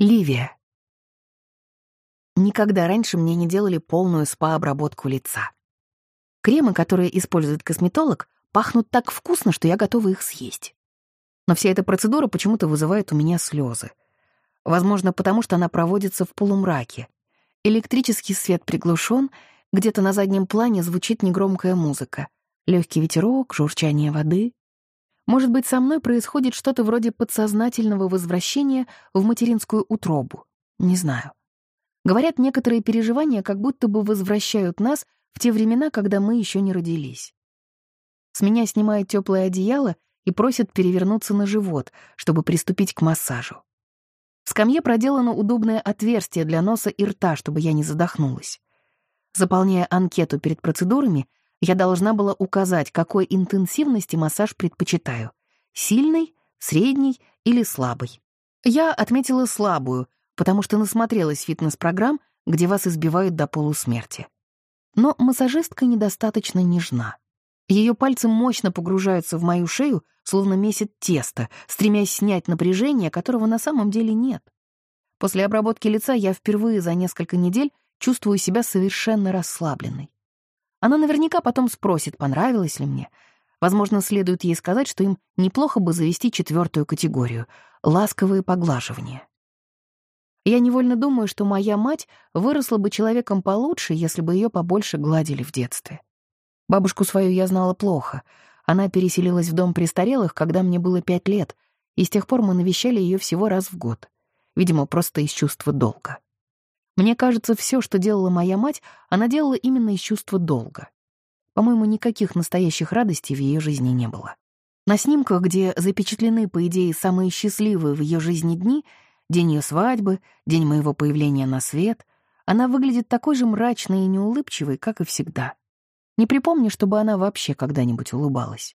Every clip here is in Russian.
Ливия. Никогда раньше мне не делали полную спа-обработку лица. Кремы, которые использует косметолог, пахнут так вкусно, что я готова их съесть. Но вся эта процедура почему-то вызывает у меня слезы. Возможно, потому что она проводится в полумраке. Электрический свет приглушен, где-то на заднем плане звучит негромкая музыка. Легкий ветерок, журчание воды. Может быть, со мной происходит что-то вроде подсознательного возвращения в материнскую утробу. Не знаю. Говорят, некоторые переживания как будто бы возвращают нас в те времена, когда мы еще не родились. С меня снимает теплое одеяло и просят перевернуться на живот, чтобы приступить к массажу. В скамье проделано удобное отверстие для носа и рта, чтобы я не задохнулась. Заполняя анкету перед процедурами, я должна была указать, какой интенсивности массаж предпочитаю — сильный, средний или слабый. Я отметила слабую, потому что насмотрелась фитнес-программ, где вас избивают до полусмерти. Но массажистка недостаточно нежна. Ее пальцы мощно погружаются в мою шею, словно месят тесто, стремясь снять напряжение, которого на самом деле нет. После обработки лица я впервые за несколько недель чувствую себя совершенно расслабленной. Она наверняка потом спросит, понравилось ли мне. Возможно, следует ей сказать, что им неплохо бы завести четвертую категорию — ласковые поглаживания. Я невольно думаю, что моя мать выросла бы человеком получше, если бы ее побольше гладили в детстве. Бабушку свою я знала плохо. Она переселилась в дом престарелых, когда мне было пять лет, и с тех пор мы навещали ее всего раз в год. Видимо, просто из чувства долга. Мне кажется, все, что делала моя мать, она делала именно из чувства долга. По-моему, никаких настоящих радостей в ее жизни не было. На снимках, где запечатлены, по идее, самые счастливые в ее жизни дни, день ее свадьбы, день моего появления на свет, она выглядит такой же мрачной и неулыбчивой, как и всегда. Не припомню, чтобы она вообще когда-нибудь улыбалась.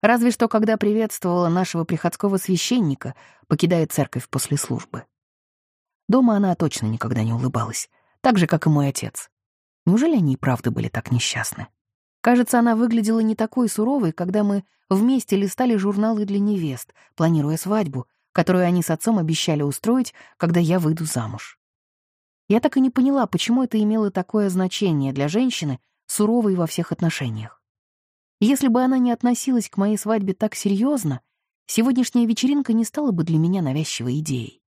Разве что, когда приветствовала нашего приходского священника, покидая церковь после службы. Дома она точно никогда не улыбалась, так же, как и мой отец. Неужели они и правда были так несчастны? Кажется, она выглядела не такой суровой, когда мы вместе листали журналы для невест, планируя свадьбу, которую они с отцом обещали устроить, когда я выйду замуж. Я так и не поняла, почему это имело такое значение для женщины, суровой во всех отношениях. Если бы она не относилась к моей свадьбе так серьезно, сегодняшняя вечеринка не стала бы для меня навязчивой идеей.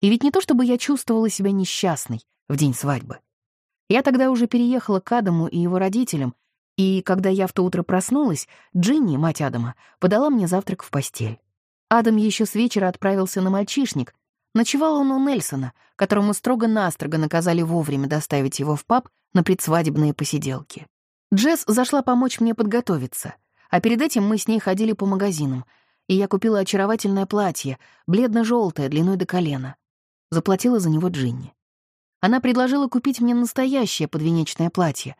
И ведь не то чтобы я чувствовала себя несчастной в день свадьбы. Я тогда уже переехала к Адаму и его родителям, и когда я в то утро проснулась, Джинни, мать Адама, подала мне завтрак в постель. Адам еще с вечера отправился на мальчишник. Ночевал он у Нельсона, которому строго-настрого наказали вовремя доставить его в паб на предсвадебные посиделки. Джесс зашла помочь мне подготовиться, а перед этим мы с ней ходили по магазинам, и я купила очаровательное платье, бледно-желтое, длиной до колена. Заплатила за него Джинни. Она предложила купить мне настоящее подвенечное платье,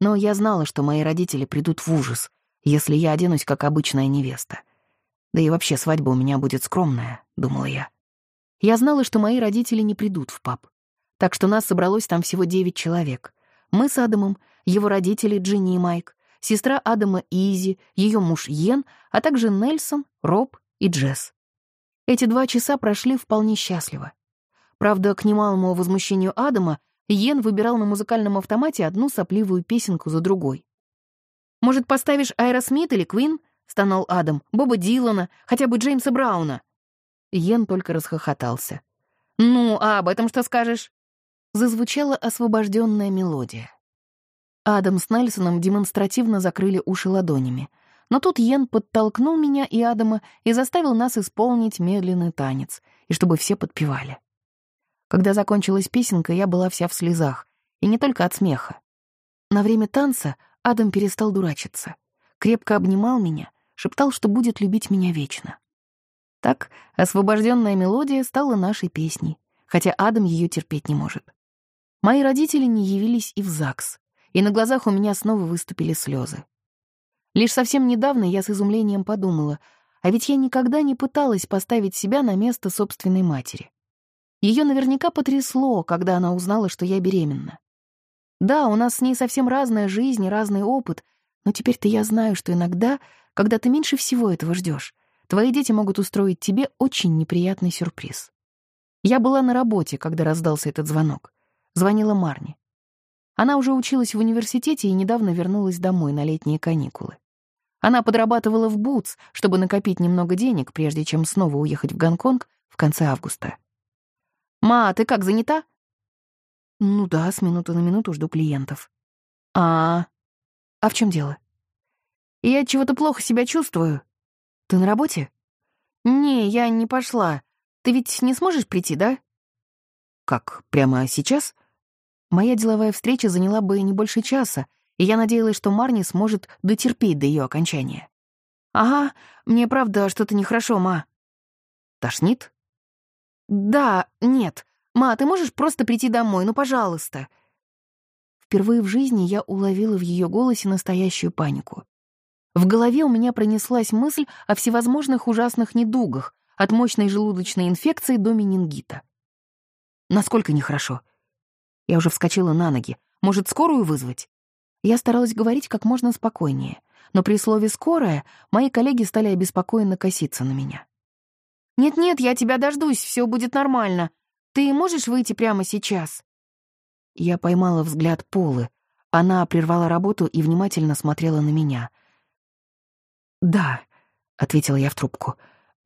но я знала, что мои родители придут в ужас, если я оденусь как обычная невеста. Да и вообще свадьба у меня будет скромная, думала я. Я знала, что мои родители не придут в паб. Так что нас собралось там всего девять человек. Мы с Адамом, его родители Джинни и Майк, сестра Адама Изи, ее муж Йен, а также Нельсон, Роб и Джесс. Эти два часа прошли вполне счастливо. Правда, к немалому возмущению Адама, Йен выбирал на музыкальном автомате одну сопливую песенку за другой. «Может, поставишь Айра Смит или Квин?» — стонал Адам. «Боба Дилана, хотя бы Джеймса Брауна». Йен только расхохотался. «Ну, а об этом что скажешь?» Зазвучала освобожденная мелодия. Адам с Нельсоном демонстративно закрыли уши ладонями. Но тут Йен подтолкнул меня и Адама и заставил нас исполнить медленный танец, и чтобы все подпевали. Когда закончилась песенка, я была вся в слезах, и не только от смеха. На время танца Адам перестал дурачиться, крепко обнимал меня, шептал, что будет любить меня вечно. Так освобожденная мелодия стала нашей песней, хотя Адам ее терпеть не может. Мои родители не явились и в ЗАГС, и на глазах у меня снова выступили слезы. Лишь совсем недавно я с изумлением подумала, а ведь я никогда не пыталась поставить себя на место собственной матери. Ее наверняка потрясло, когда она узнала, что я беременна. Да, у нас с ней совсем разная жизнь и разный опыт, но теперь-то я знаю, что иногда, когда ты меньше всего этого ждешь, твои дети могут устроить тебе очень неприятный сюрприз. Я была на работе, когда раздался этот звонок. Звонила Марни. Она уже училась в университете и недавно вернулась домой на летние каникулы. Она подрабатывала в Бутс, чтобы накопить немного денег, прежде чем снова уехать в Гонконг в конце августа. «Ма, ты как, занята?» «Ну да, с минуты на минуту жду клиентов». «А, а в чем дело?» «Я чего-то плохо себя чувствую». «Ты на работе?» «Не, я не пошла. Ты ведь не сможешь прийти, да?» «Как, прямо сейчас?» Моя деловая встреча заняла бы не больше часа, и я надеялась, что Марни сможет дотерпеть до ее окончания. «Ага, мне правда что-то нехорошо, ма». «Тошнит?» «Да, нет. Ма, ты можешь просто прийти домой, ну, пожалуйста». Впервые в жизни я уловила в ее голосе настоящую панику. В голове у меня пронеслась мысль о всевозможных ужасных недугах, от мощной желудочной инфекции до менингита. Насколько нехорошо? Я уже вскочила на ноги. Может, скорую вызвать? Я старалась говорить как можно спокойнее, но при слове «скорая» мои коллеги стали обеспокоенно коситься на меня. «Нет-нет, я тебя дождусь, все будет нормально. Ты можешь выйти прямо сейчас?» Я поймала взгляд Полы. Она прервала работу и внимательно смотрела на меня. «Да», — ответила я в трубку.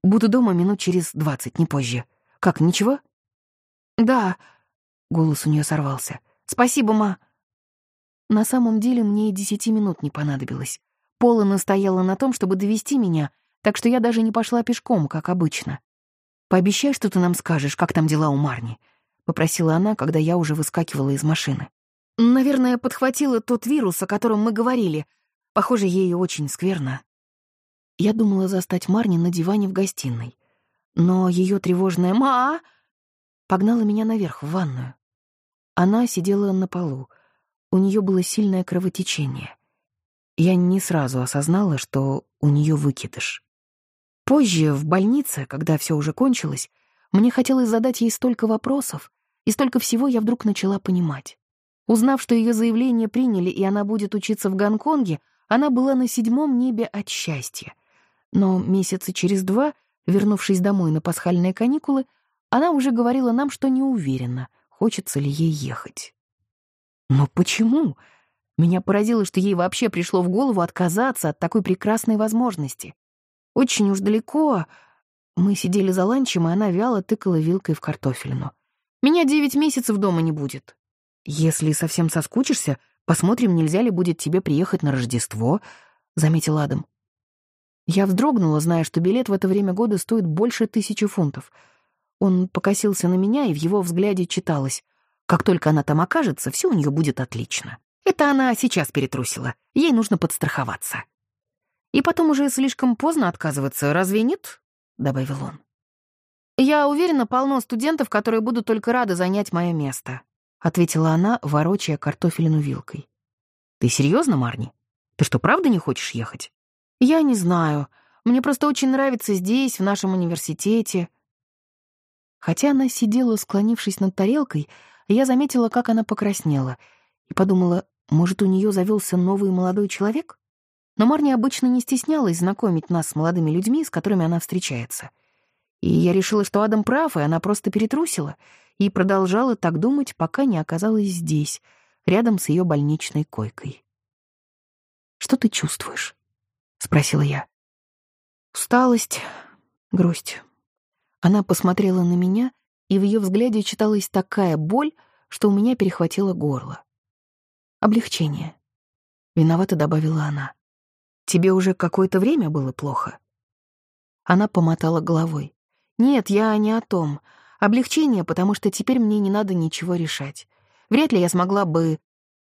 «Буду дома минут через двадцать, не позже. Как, ничего?» «Да», Голос у нее сорвался. «Спасибо, ма!» На самом деле мне и десяти минут не понадобилось. Пола настояла на том, чтобы довести меня, так что я даже не пошла пешком, как обычно. «Пообещай, что ты нам скажешь, как там дела у Марни», — попросила она, когда я уже выскакивала из машины. «Наверное, подхватила тот вирус, о котором мы говорили. Похоже, ей очень скверно». Я думала застать Марни на диване в гостиной. Но ее тревожная «Ма!» погнала меня наверх, в ванную. Она сидела на полу. У нее было сильное кровотечение. Я не сразу осознала, что у нее выкидыш. Позже, в больнице, когда все уже кончилось, мне хотелось задать ей столько вопросов, и столько всего я вдруг начала понимать. Узнав, что ее заявление приняли, и она будет учиться в Гонконге, она была на седьмом небе от счастья. Но месяца через два, вернувшись домой на пасхальные каникулы, она уже говорила нам, что не уверена, хочется ли ей ехать. Но почему? Меня поразило, что ей вообще пришло в голову отказаться от такой прекрасной возможности. Очень уж далеко мы сидели за ланчем, и она вяло тыкала вилкой в картофелину. «Меня девять месяцев дома не будет. Если совсем соскучишься, посмотрим, нельзя ли будет тебе приехать на Рождество», — заметил Адам. Я вздрогнула, зная, что билет в это время года стоит больше тысячи фунтов — он покосился на меня, и в его взгляде читалось. Как только она там окажется, все у нее будет отлично. Это она сейчас перетрусила. Ей нужно подстраховаться. И потом уже слишком поздно отказываться, разве нет? Добавил он. «Я уверена, полно студентов, которые будут только рады занять мое место», — ответила она, ворочая картофелину вилкой. «Ты серьезно, Марни? Ты что, правда не хочешь ехать?» «Я не знаю. Мне просто очень нравится здесь, в нашем университете. Хотя она сидела, склонившись над тарелкой, я заметила, как она покраснела, и подумала, может, у нее завелся новый молодой человек? Но Марни обычно не стеснялась знакомить нас с молодыми людьми, с которыми она встречается. И я решила, что Адам прав, и она просто перетрусила, и продолжала так думать, пока не оказалась здесь, рядом с ее больничной койкой. «Что ты чувствуешь?» — спросила я. «Усталость, грусть». Она посмотрела на меня, и в ее взгляде читалась такая боль, что у меня перехватило горло. «Облегчение», — виновато добавила она. «Тебе уже какое-то время было плохо?» Она помотала головой. «Нет, я не о том. Облегчение, потому что теперь мне не надо ничего решать. Вряд ли я смогла бы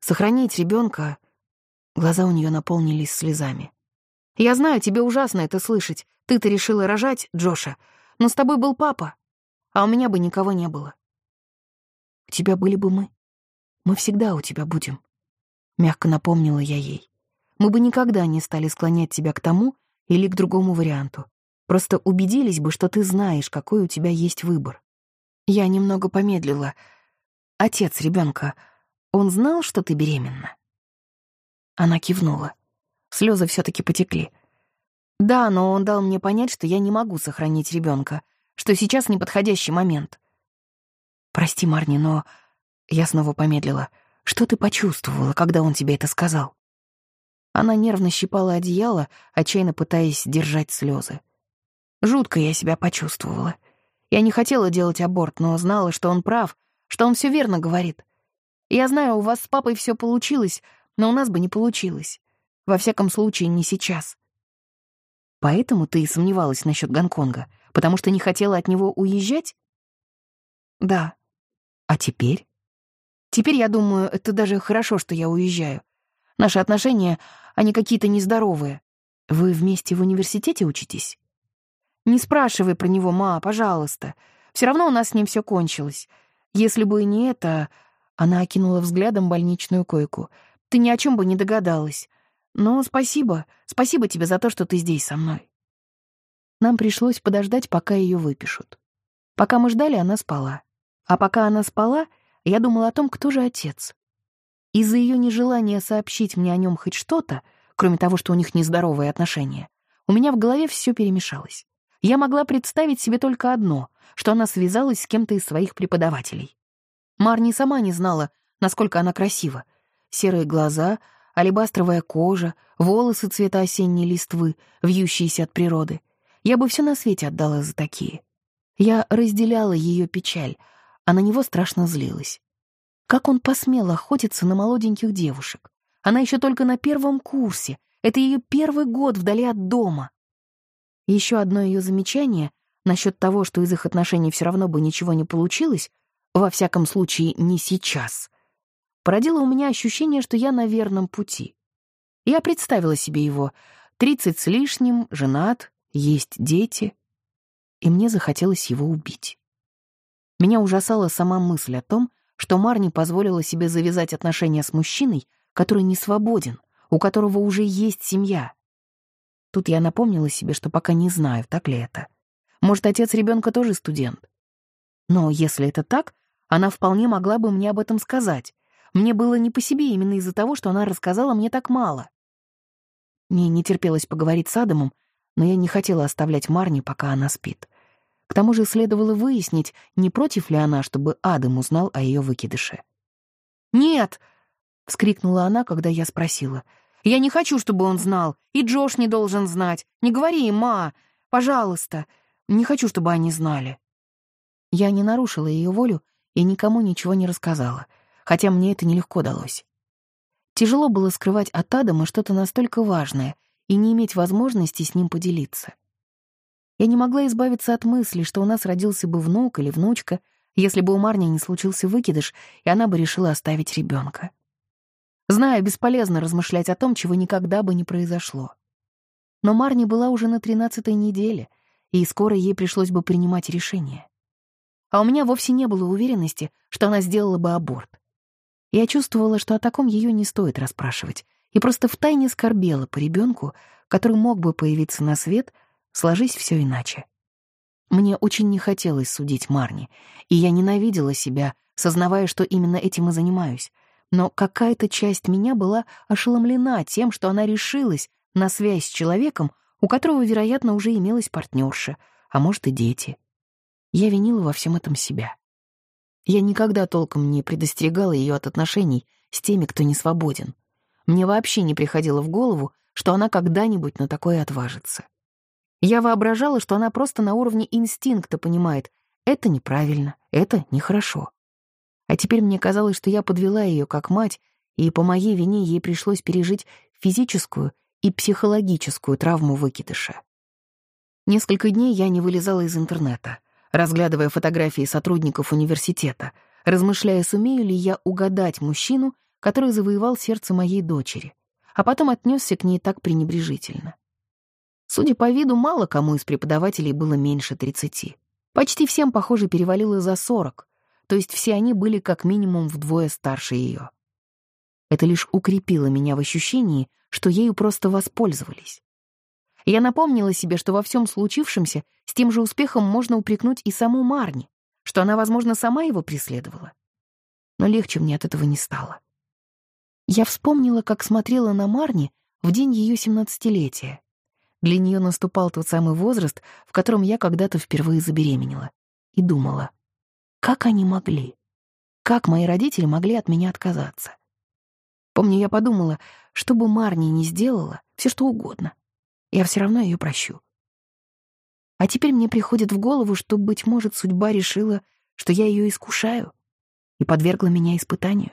сохранить ребенка. Глаза у нее наполнились слезами. «Я знаю, тебе ужасно это слышать. Ты-то решила рожать, Джоша, но с тобой был папа, а у меня бы никого не было. У тебя были бы мы. Мы всегда у тебя будем. Мягко напомнила я ей. Мы бы никогда не стали склонять тебя к тому или к другому варианту. Просто убедились бы, что ты знаешь, какой у тебя есть выбор. Я немного помедлила. Отец ребенка, он знал, что ты беременна? Она кивнула. Слезы все-таки потекли. Да, но он дал мне понять, что я не могу сохранить ребенка, что сейчас неподходящий момент. «Прости, Марни, но...» Я снова помедлила. «Что ты почувствовала, когда он тебе это сказал?» Она нервно щипала одеяло, отчаянно пытаясь держать слезы. Жутко я себя почувствовала. Я не хотела делать аборт, но знала, что он прав, что он все верно говорит. Я знаю, у вас с папой все получилось, но у нас бы не получилось. Во всяком случае, не сейчас. Поэтому ты и сомневалась насчет Гонконга, потому что не хотела от него уезжать? Да. А теперь? Теперь я думаю, это даже хорошо, что я уезжаю. Наши отношения, они какие-то нездоровые. Вы вместе в университете учитесь? Не спрашивай про него, ма, пожалуйста. Все равно у нас с ним все кончилось. Если бы и не это... Она окинула взглядом больничную койку. Ты ни о чем бы не догадалась. Но спасибо, спасибо тебе за то, что ты здесь со мной. Нам пришлось подождать, пока ее выпишут. Пока мы ждали, она спала. А пока она спала, я думала о том, кто же отец. Из-за ее нежелания сообщить мне о нем хоть что-то, кроме того, что у них нездоровые отношения, у меня в голове все перемешалось. Я могла представить себе только одно, что она связалась с кем-то из своих преподавателей. Марни сама не знала, насколько она красива. Серые глаза, алебастровая кожа, волосы цвета осенней листвы, вьющиеся от природы. Я бы все на свете отдала за такие. Я разделяла ее печаль, а на него страшно злилась. Как он посмел охотиться на молоденьких девушек? Она еще только на первом курсе. Это ее первый год вдали от дома. Еще одно ее замечание насчет того, что из их отношений все равно бы ничего не получилось, во всяком случае, не сейчас, породило у меня ощущение, что я на верном пути. Я представила себе его. Тридцать с лишним, женат, есть дети. И мне захотелось его убить. Меня ужасала сама мысль о том, что Марни позволила себе завязать отношения с мужчиной, который не свободен, у которого уже есть семья. Тут я напомнила себе, что пока не знаю, так ли это. Может, отец ребенка тоже студент. Но если это так, она вполне могла бы мне об этом сказать. Мне было не по себе именно из-за того, что она рассказала мне так мало. Мне не терпелось поговорить с Адамом, но я не хотела оставлять Марни, пока она спит. К тому же следовало выяснить, не против ли она, чтобы Адам узнал о ее выкидыше. «Нет!» — вскрикнула она, когда я спросила. «Я не хочу, чтобы он знал, и Джош не должен знать. Не говори им, ма! Пожалуйста! Не хочу, чтобы они знали». Я не нарушила ее волю и никому ничего не рассказала, хотя мне это нелегко далось. Тяжело было скрывать от Адама что-то настолько важное и не иметь возможности с ним поделиться. Я не могла избавиться от мысли, что у нас родился бы внук или внучка, если бы у Марни не случился выкидыш, и она бы решила оставить ребенка. Знаю, бесполезно размышлять о том, чего никогда бы не произошло. Но Марни была уже на тринадцатой неделе, и скоро ей пришлось бы принимать решение. А у меня вовсе не было уверенности, что она сделала бы аборт. Я чувствовала, что о таком ее не стоит расспрашивать, и просто втайне скорбела по ребенку, который мог бы появиться на свет — Сложись все иначе. Мне очень не хотелось судить Марни, и я ненавидела себя, сознавая, что именно этим и занимаюсь. Но какая-то часть меня была ошеломлена тем, что она решилась на связь с человеком, у которого, вероятно, уже имелась партнерша, а может и дети. Я винила во всем этом себя. Я никогда толком не предостерегала ее от отношений с теми, кто не свободен. Мне вообще не приходило в голову, что она когда-нибудь на такое отважится. Я воображала, что она просто на уровне инстинкта понимает, это неправильно, это нехорошо. А теперь мне казалось, что я подвела ее как мать, и по моей вине ей пришлось пережить физическую и психологическую травму выкидыша. Несколько дней я не вылезала из интернета, разглядывая фотографии сотрудников университета, размышляя, сумею ли я угадать мужчину, который завоевал сердце моей дочери, а потом отнесся к ней так пренебрежительно. Судя по виду, мало кому из преподавателей было меньше 30. Почти всем, похоже, перевалило за 40, то есть все они были как минимум вдвое старше ее. Это лишь укрепило меня в ощущении, что ею просто воспользовались. Я напомнила себе, что во всем случившемся с тем же успехом можно упрекнуть и саму Марни, что она, возможно, сама его преследовала. Но легче мне от этого не стало. Я вспомнила, как смотрела на Марни в день ее семнадцатилетия, для нее наступал тот самый возраст, в котором я когда-то впервые забеременела. И думала, Как они могли? Как мои родители могли от меня отказаться? Помню, я подумала, что бы Марни не сделала, все что угодно. Я все равно ее прощу. А теперь мне приходит в голову, что, быть может, судьба решила, что я ее искушаю и подвергла меня испытанию.